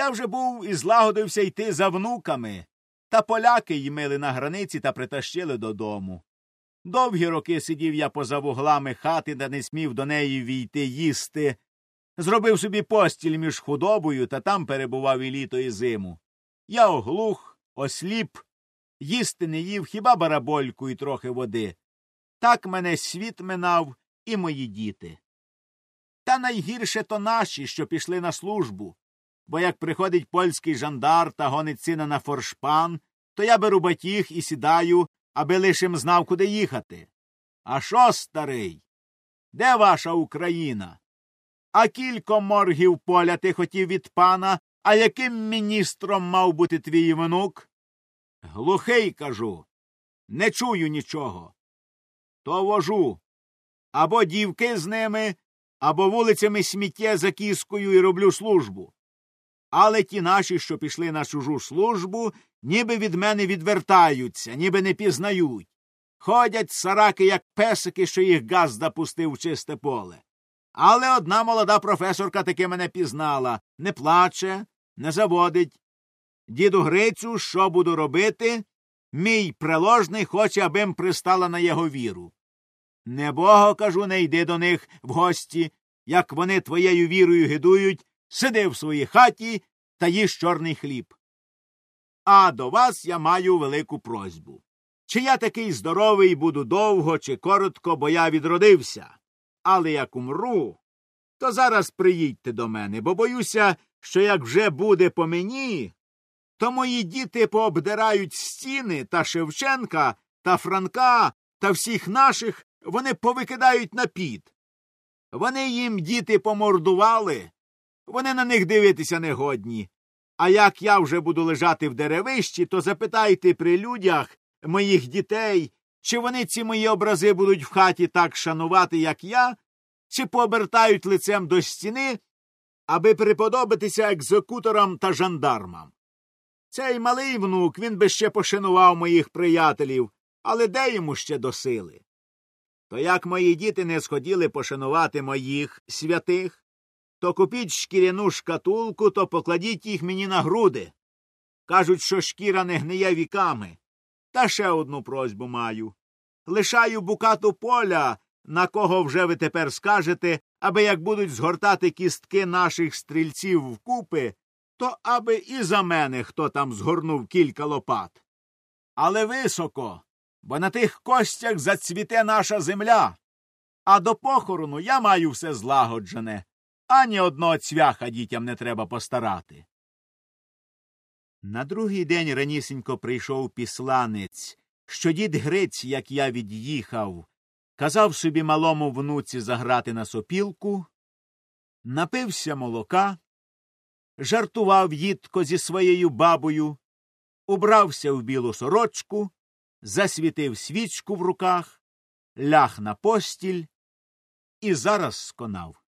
Я вже був і злагодився йти за внуками, та поляки й мили на границі та притащили додому. Довгі роки сидів я поза вуглами хати та не смів до неї війти їсти. Зробив собі постіль між худобою та там перебував і літо, і зиму. Я оглух, осліп, їсти не їв хіба барабольку і трохи води. Так мене світ минав і мої діти. Та найгірше то наші, що пішли на службу. Бо як приходить польський жандар та гонить сина на форшпан, то я беру батіг і сідаю, аби лишим знав, куди їхати. А що, старий? Де ваша Україна? А кілько моргів поля ти хотів від пана, а яким міністром мав бути твій внук? Глухий, кажу, не чую нічого. То вожу. Або дівки з ними, або вулицями сміття за кіскою і роблю службу. Але ті наші, що пішли на чужу службу, ніби від мене відвертаються, ніби не пізнають. Ходять сараки, як песики, що їх газ запустив в чисте поле. Але одна молода професорка таки мене пізнала не плаче, не заводить. Діду Грицю, що буду робити? Мій приложний хоче, абим пристала на його віру. Не бого, кажу, не йди до них в гості, як вони твоєю вірою гидують, сиди в своїй хаті та їж чорний хліб. А до вас я маю велику просьбу. Чи я такий здоровий буду довго чи коротко, бо я відродився. Але як умру, то зараз приїдьте до мене, бо боюся, що як вже буде по мені, то мої діти пообдирають стіни та Шевченка та Франка та всіх наших вони повикидають на піт. Вони їм діти помордували, вони на них дивитися не годні. А як я вже буду лежати в деревищі, то запитайте при людях моїх дітей, чи вони ці мої образи будуть в хаті так шанувати, як я, чи пообертають лицем до стіни, аби приподобатися екзекуторам та жандармам. Цей малий внук він би ще пошанував моїх приятелів, але де йому ще до сили? То як мої діти не сходіли пошанувати моїх святих, то купіть шкіряну шкатулку, то покладіть їх мені на груди. Кажуть, що шкіра не гниє віками. Та ще одну просьбу маю. Лишаю букату поля, на кого вже ви тепер скажете, аби як будуть згортати кістки наших стрільців вкупи, то аби і за мене хто там згорнув кілька лопат. Але високо, бо на тих костях зацвіте наша земля. А до похорону я маю все злагоджене, ані одного цвяха дітям не треба постарати. На другий день ранісенько прийшов післанець, що дід Гриць, як я від'їхав, казав собі малому внуці заграти на сопілку, напився молока, жартував їдко зі своєю бабою, убрався в білу сорочку, засвітив свічку в руках, ляг на постіль і зараз сконав.